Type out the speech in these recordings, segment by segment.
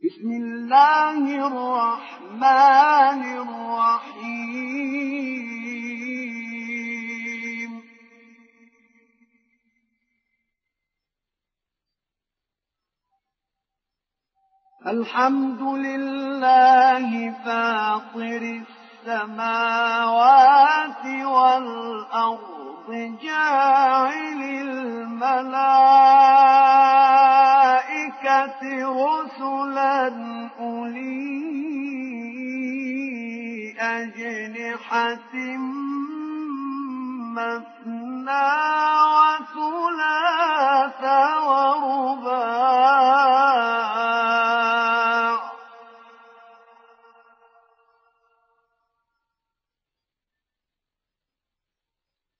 بسم الله الرحمن الرحيم. الحمد لله فاطر السماوات والأرض جاعل الملائكة رسلا أولي أجنحة مثنى وثلاث ورباع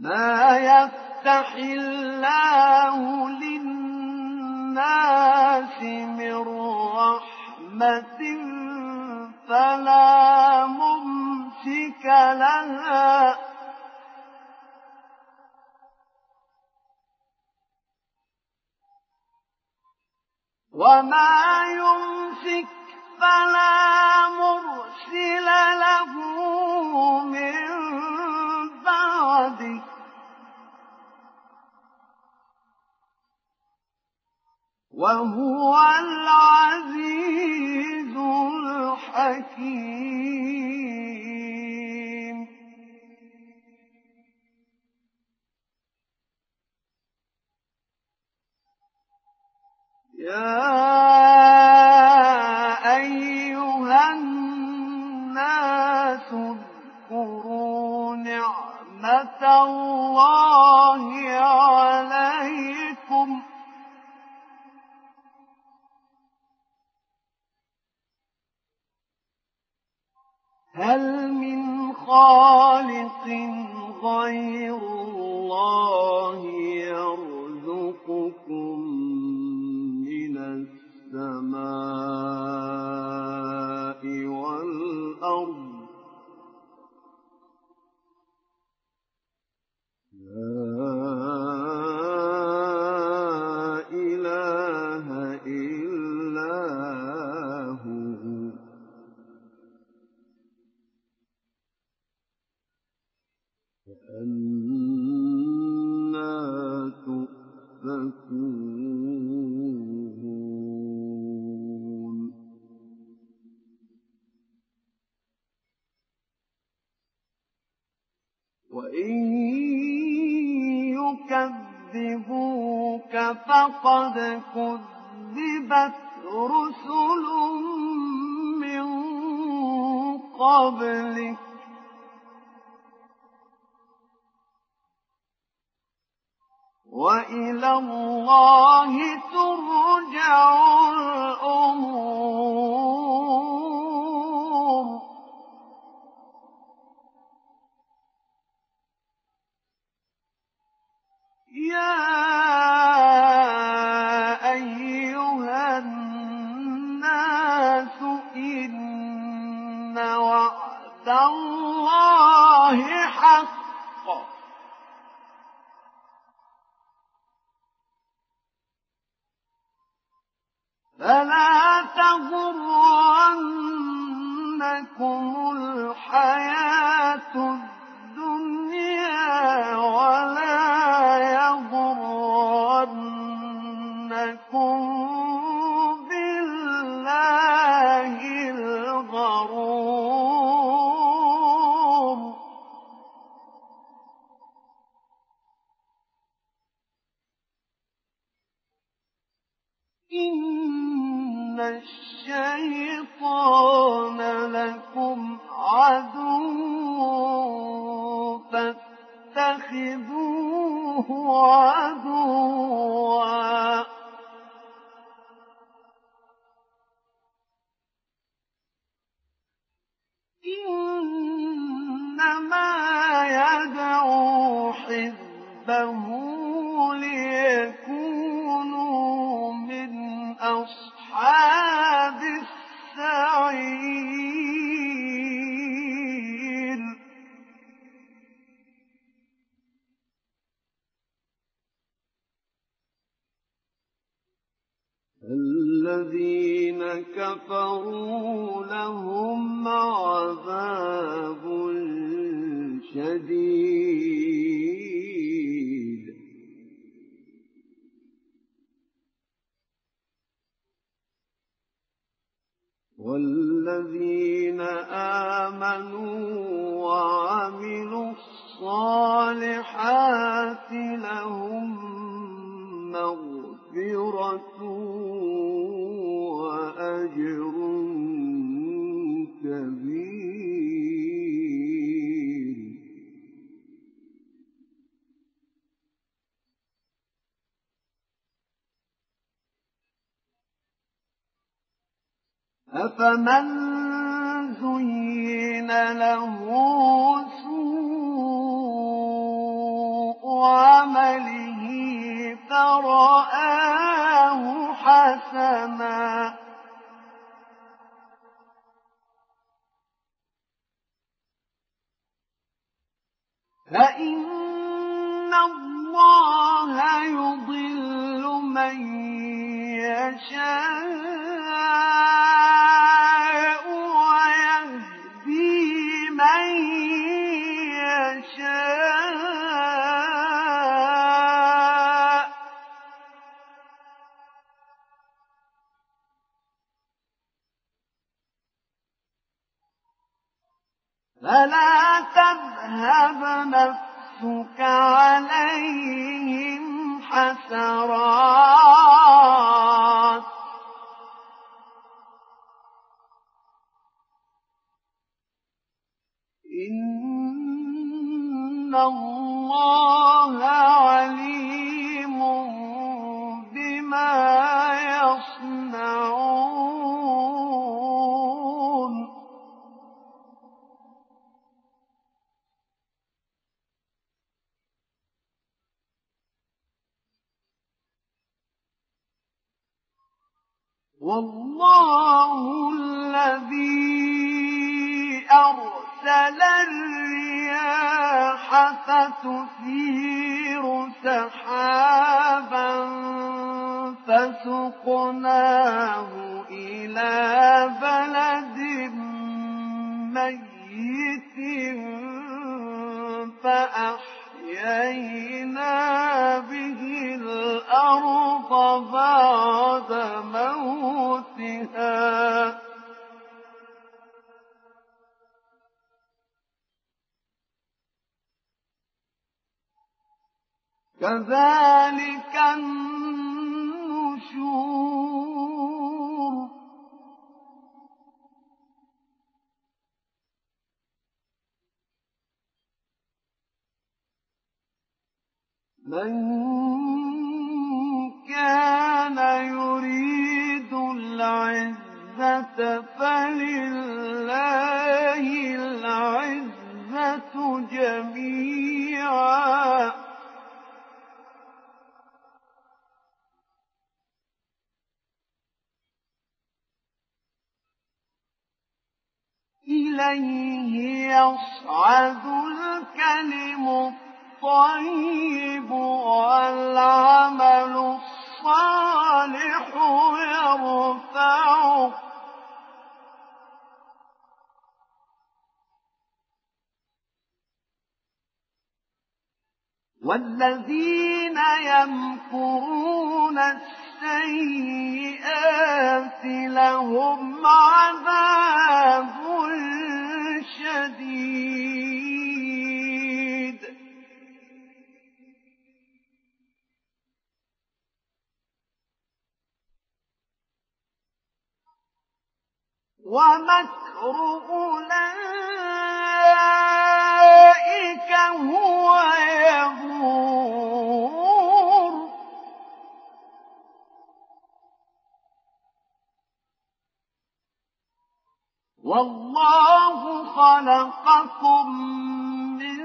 ما يفتح الله للناس من رحمة فلا ممسك لها وما يمسك فلا مرسل له من بعده وهو العزيز الحكيم. يا أيها الناس اذكروا نعمة الله عليكم. هل من خالق غير الله يرزقكم؟ فقد كذبت رسل من قبلك كفروا الله يضل من يشاء ويهدي من يشاء. فلا تذهب نفسك عليهم حسرات فسقناه إلى بلد ميت فأحيينا به الأرض بعد موتها. كذلك النشور من كان يريد العزة فلله العزة جميعا إليه يصعد الكلم الطيب والعمل الصالح يرفعه. والذين يمكرون السيئات لهم عذاب شديد. ومكر أولئك هو يبور والله خلقكم من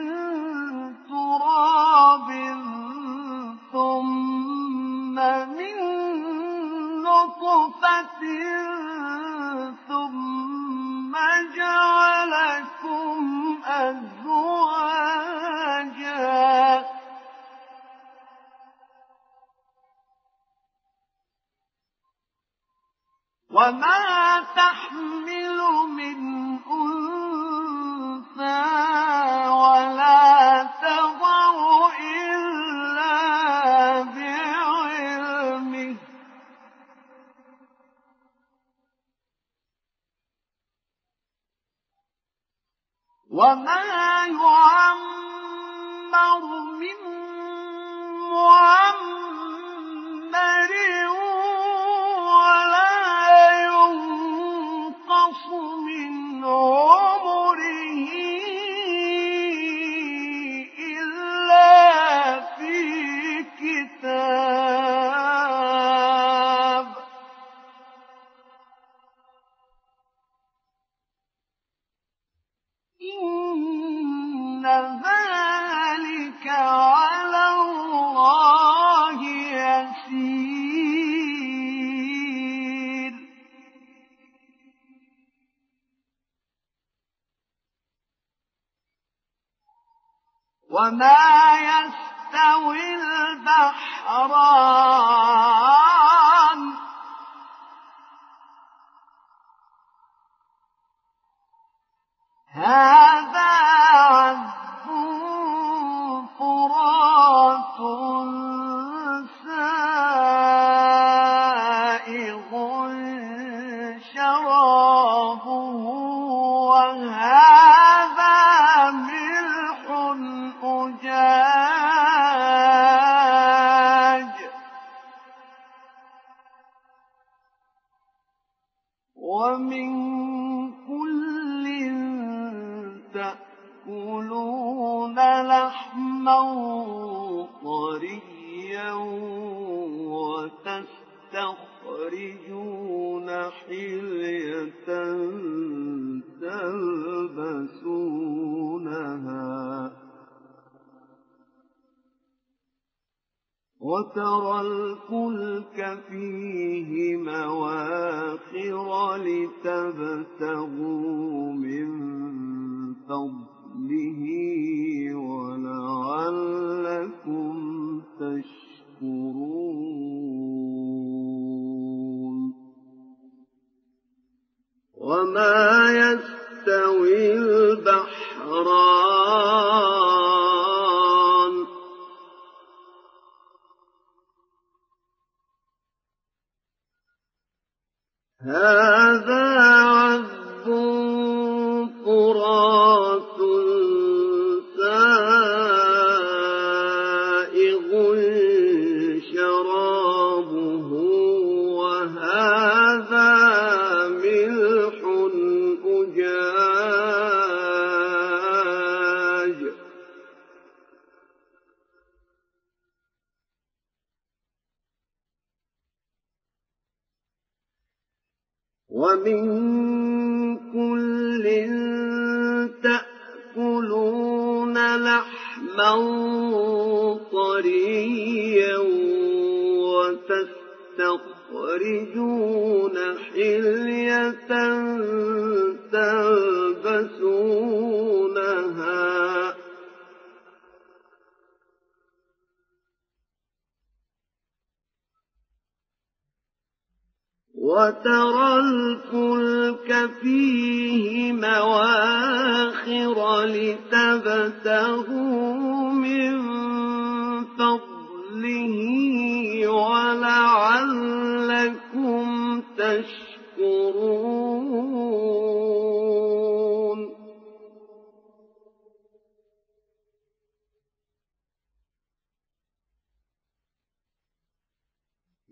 تراب ثم من نطفة ثم جعلكم أزواجا. وما تحمل من أنثى 我妈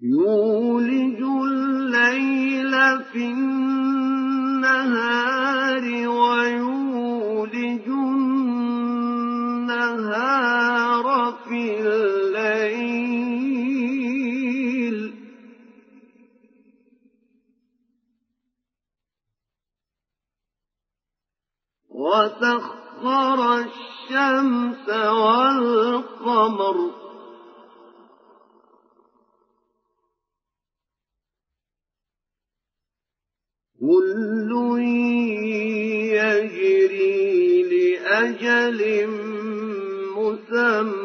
يولج الليل في النهار ويولج النهار في الليل. وسخر الشمس والقمر أجل مسمى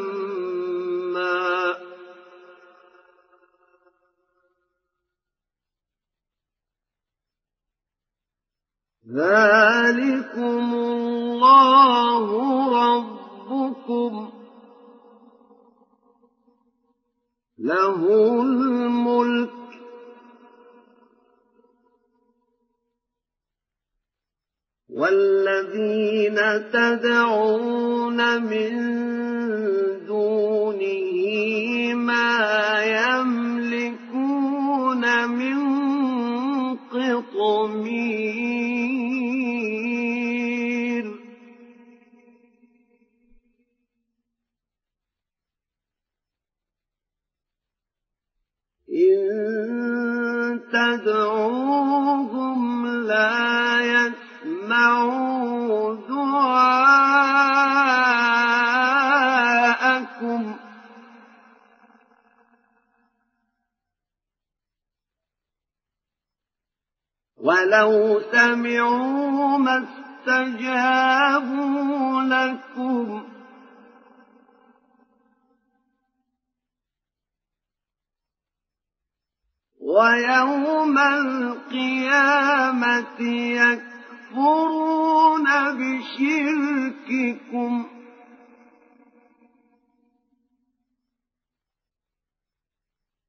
ويوم القيامة يكفرون بشرككم.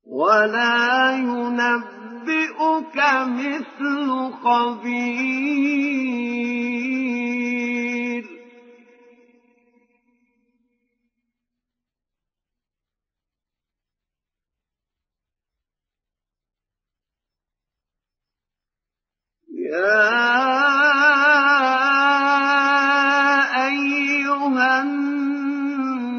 ولا ينبئك مثل خبير. أيها الناس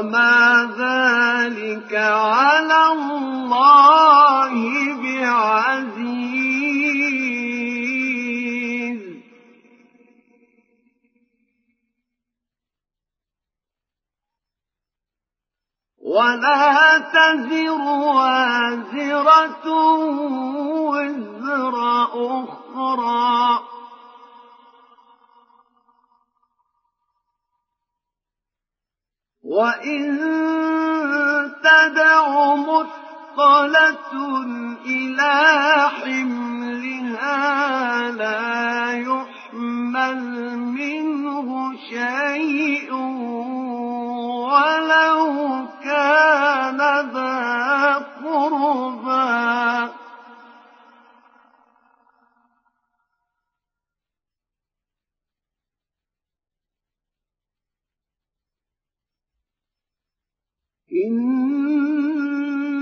وما ذلك على الله بعزيز ولا تزر وازرة وزر وإن تدع مثقلة إلى حملها لا يحمل منه شيء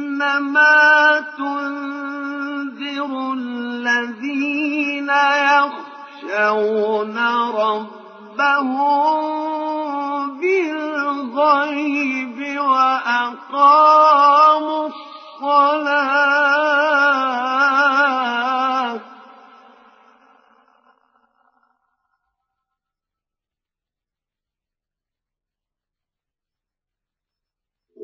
إنما تنذر الذين يخشون ربهم بالغيب وأقاموا الصلاة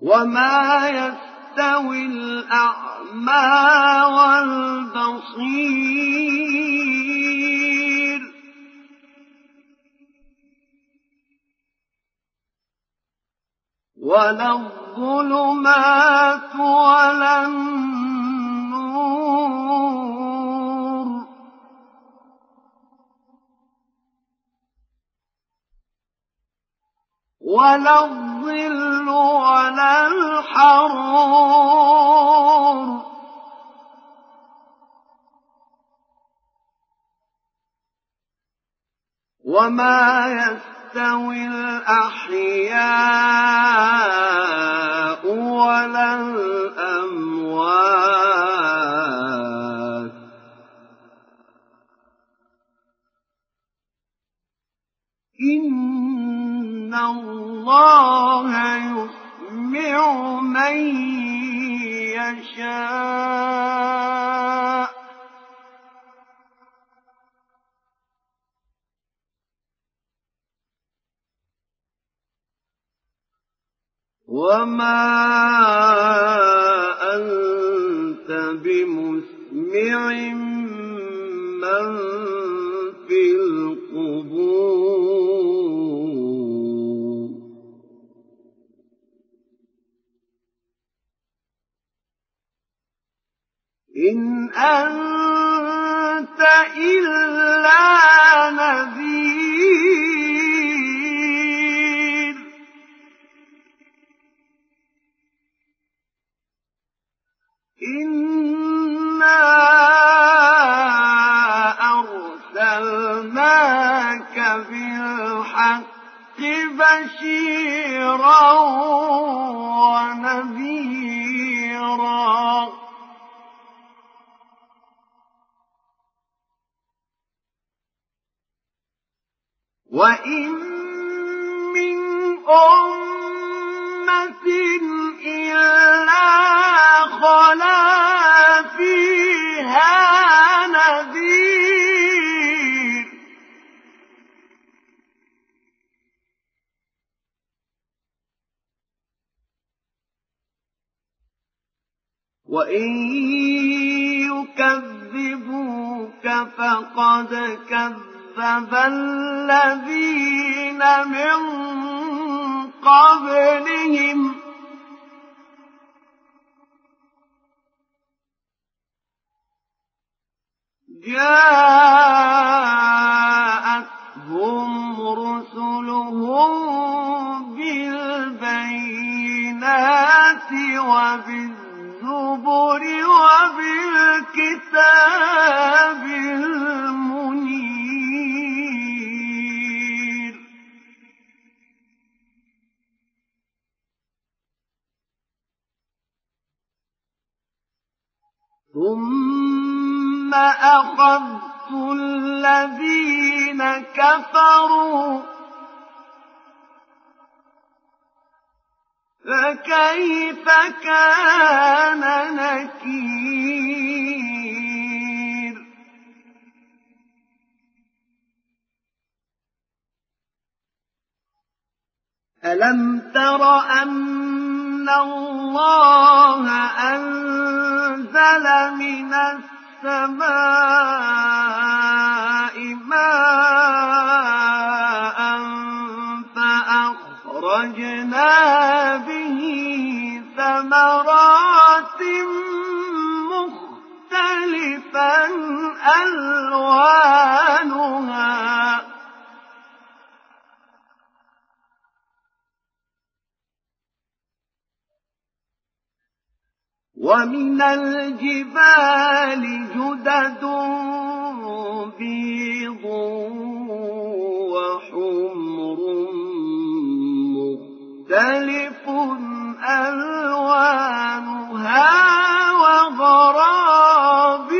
وما يستوي الأعمى والبصير ولا الظلمات ولا النور ولا الظل ولا الحرور وما يستوي الأحياء ولا الأموات. إن الله يسمع من يشاء وما أنت بمسمع من في القبور إن أنت إلا نذير. إِنَّا أَرْسَلْنَاكَ بِالْحَقِّ بَشِيرًا وَنَذِيرًا. وَإِن مِّنْ أُمَّةٍ إِلَّا خَلَا فِيهَا نَذِيرٌ وَإِن يُكَذِّبُوكَ فَقَدْ كَذَّبَ الَّذِينَ مِن قَبْلِهِمْ جاءتهم رسلهم بالبينات وبالزبر وبالكتاب المنير ثم أخذت الذين كفروا فكيف كان نكير ألم تر أن الله أنزل من السماء السماء ماء فأخرجنا به ثمرات مختلفا ألوانها ومن الجبال جدد بيض وحمر مختلف ألوانها وغرابيب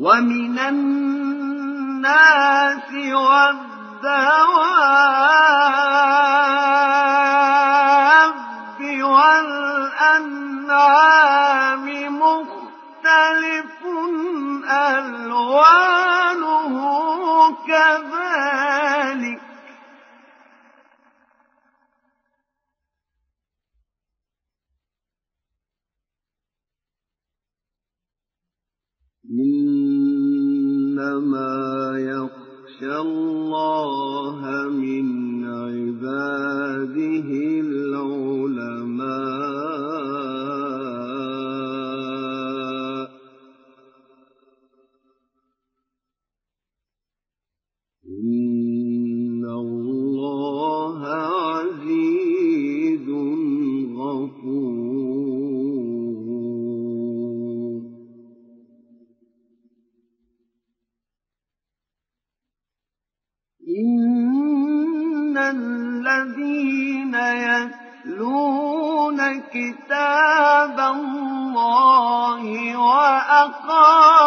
ومن الناس والدواب والأنعام مختلف ألوانه كذلك الله من عباده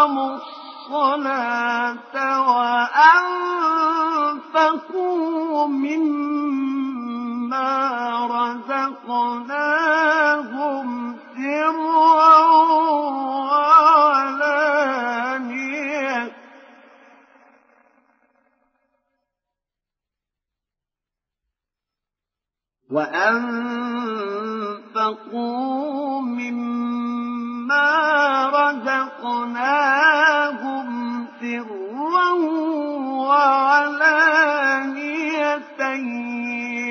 وأقاموا الصلاة وأنفقوا مما رزقناهم سرا وعلانية. وأنفقوا مما رزقناهم سرا وعلانية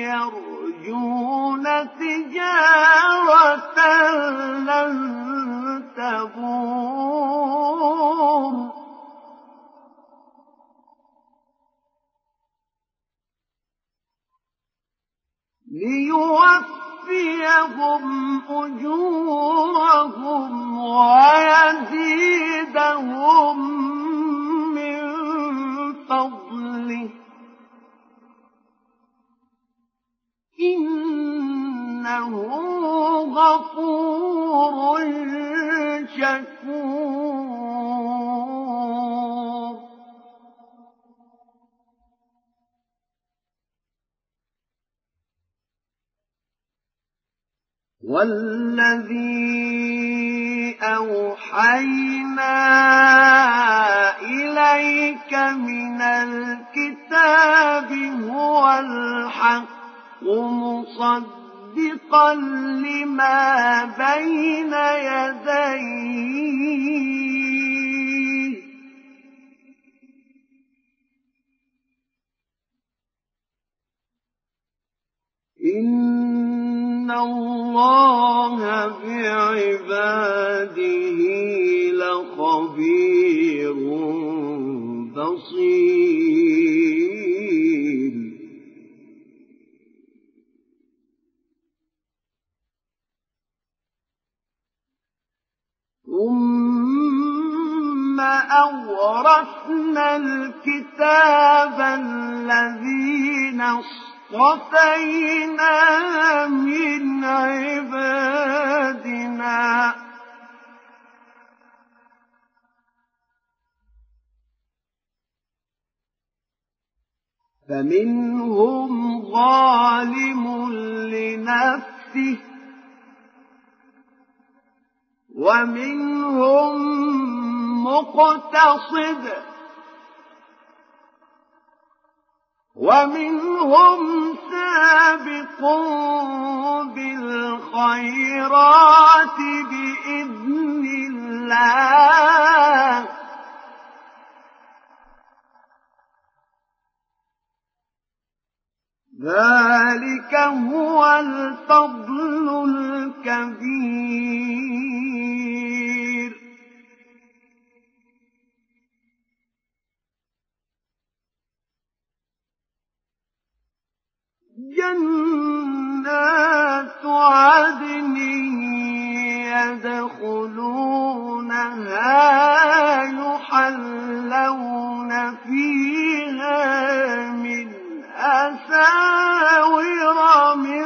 يرجون تجارة لن تبور ليوفيهم أجورهم ويزيدهم من فضله إنه غفور شكور والذي أوحينا إليك من الكتاب هو الحق مصدقا لما بين يديه إن الله بعباده لخبير بصير. ثم أورثنا الكتاب الذين اصطفينا من عبادنا. فمنهم ظالم لنفسه ومنهم مقتصد ومنهم سابق بالخيرات بإذن الله. ذلك هو الفضل الكبير. جنات عدن يدخلونها يحلون فيها من أساور من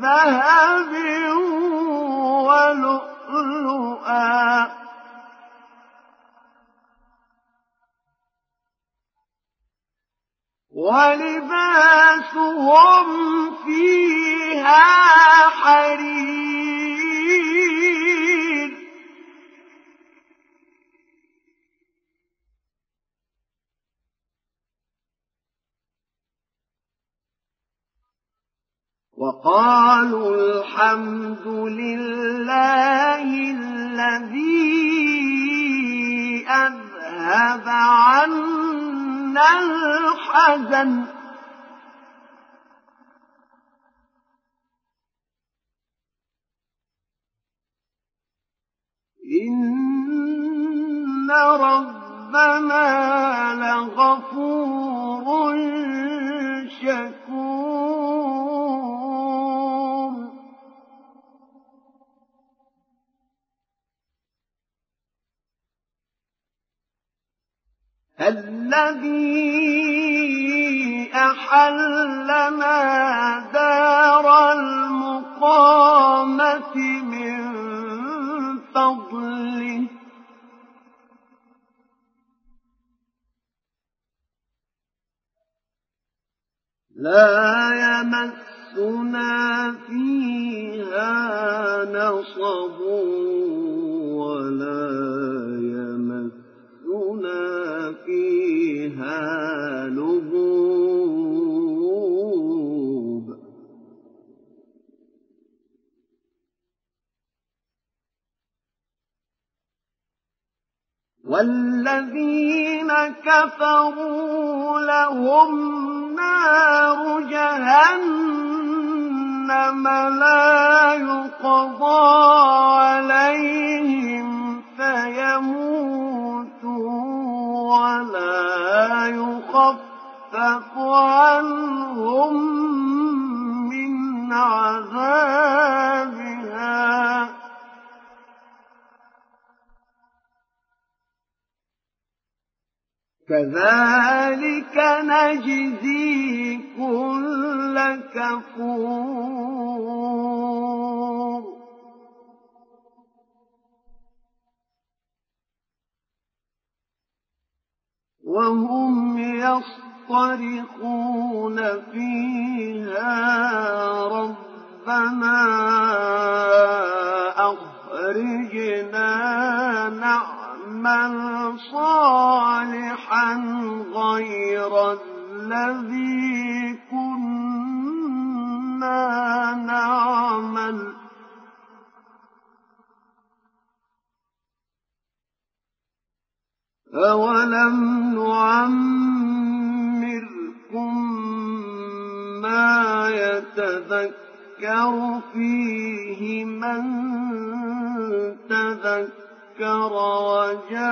ذهب ولؤلؤا ولباسهم فيها حرير. وقالوا الحمد لله الذي يذهب عنا الحزن جهنم لا يقضى عليهم فيموتوا ولا يخفف عنهم كذلك نجزي كل كفور. وهم يصطرخون فيها ربنا أخرجنا نعم نعمل صالحا غير الذي كنا نعمل. أولم نعمركم ما يتذكر فيه من تذكر ذكر وجاءكم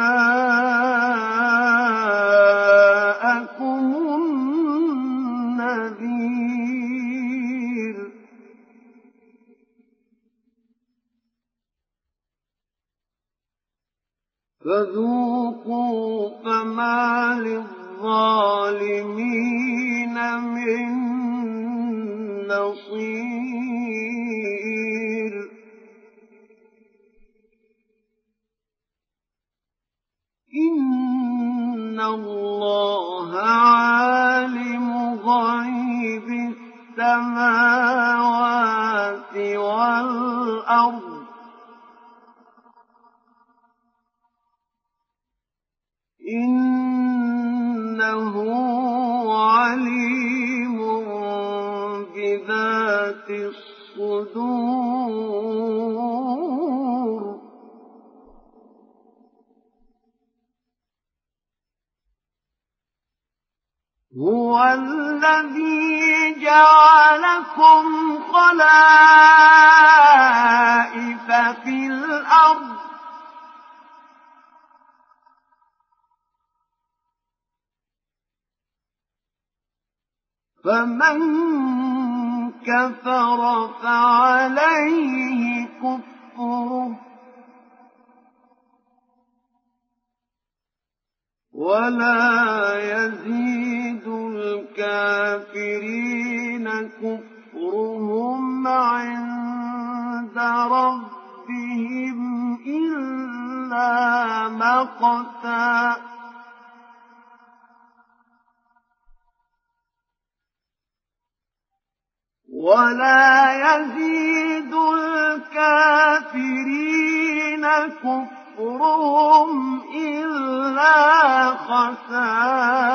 فمن كفر فعليه كفره ولا يزيد الكافرين كفرهم عند ربهم إلا مقتا. ولا يزيد الكافرين كفرهم إلا خسارا.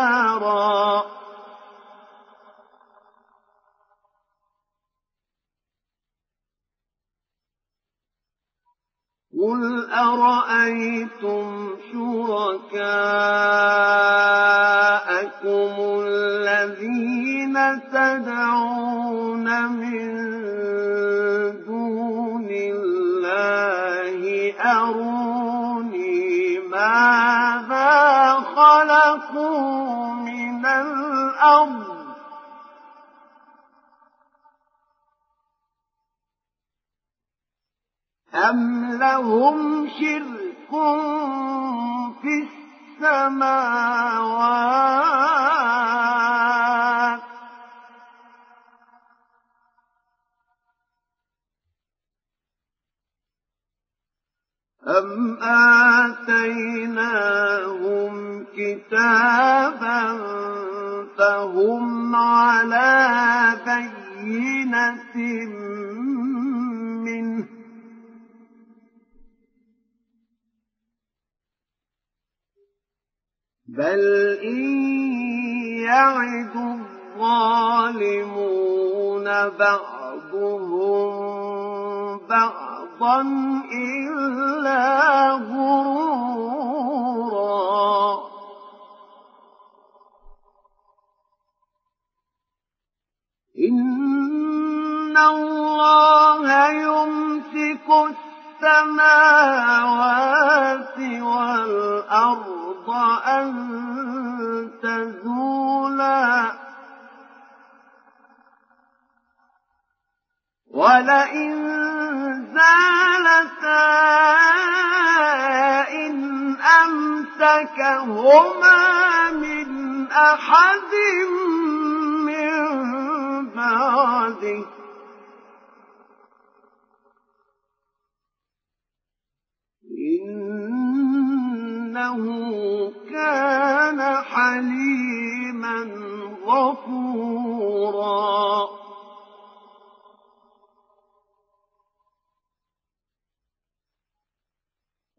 قل أرأيتم شركاءكم الذين تدعون من دون الله أروني ماذا خلقوا من الأرض أم لهم شرك في السماوات أم آتيناهم كتابا فهم على بينة بل إن يعد الظالمون بعضهم بعضا إلا غرورا. إن الله يمسك السماوات والأرض أن تزولا. ولئن زالتا إن أمسكهما من أحد من بعده. إنه كان حليما غفورا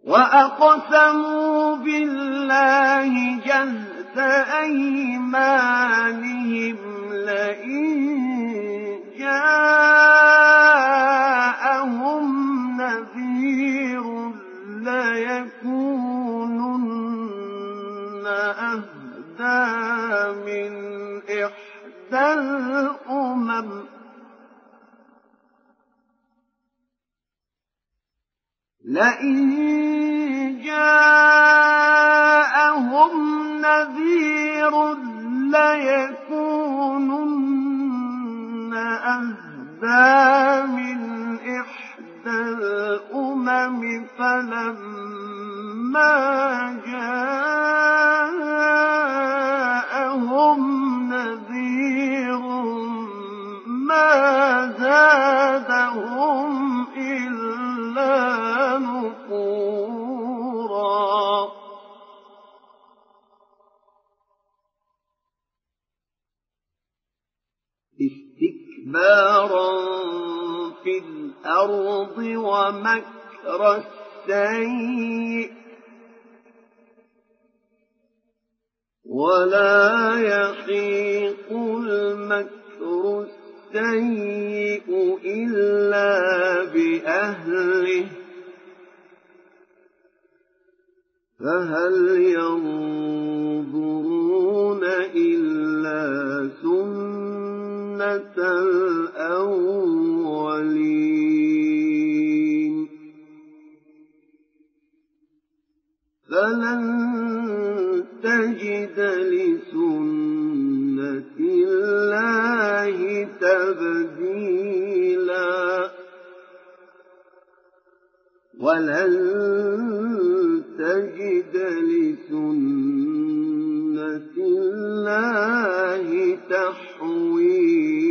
وأقسموا بالله جهد أيمانهم لئن جاءهم نذير ليكونن أهدى من إحدى الأمم. لئن جاءهم نذير ليكونن أهدى من إحدى الأمم فلما جاءهم نذير الأرض ومكر السيء ولا يحيق المكر السيء إلا بأهله فهل ينظرون إلا سنة فلن تجد لسنة الله تبديلا ولن تجد لسنة الله تحويلا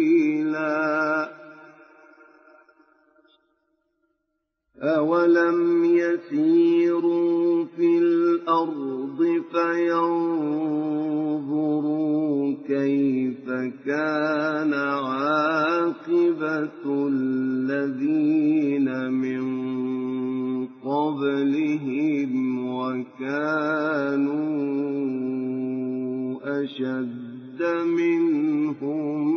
أولم يسيروا في الأرض فينظروا كيف كان عاقبة الذين من قبلهم وكانوا أشد منهم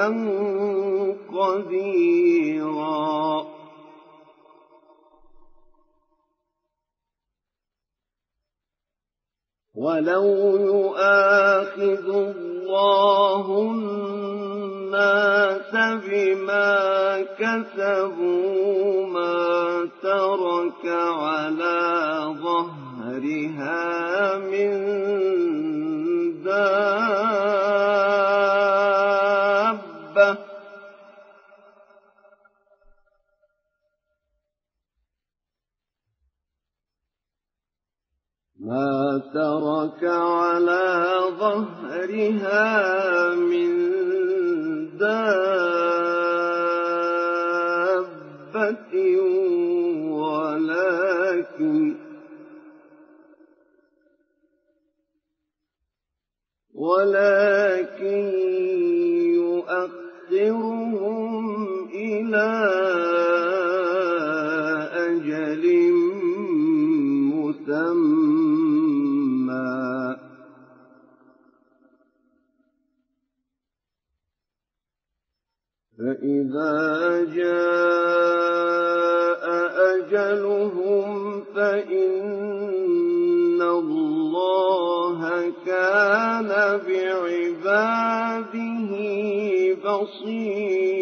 عليما قديرا ولو يؤاخذ الله الناس بما كسبوا ترك على ظهرها كان بعباده بصيرا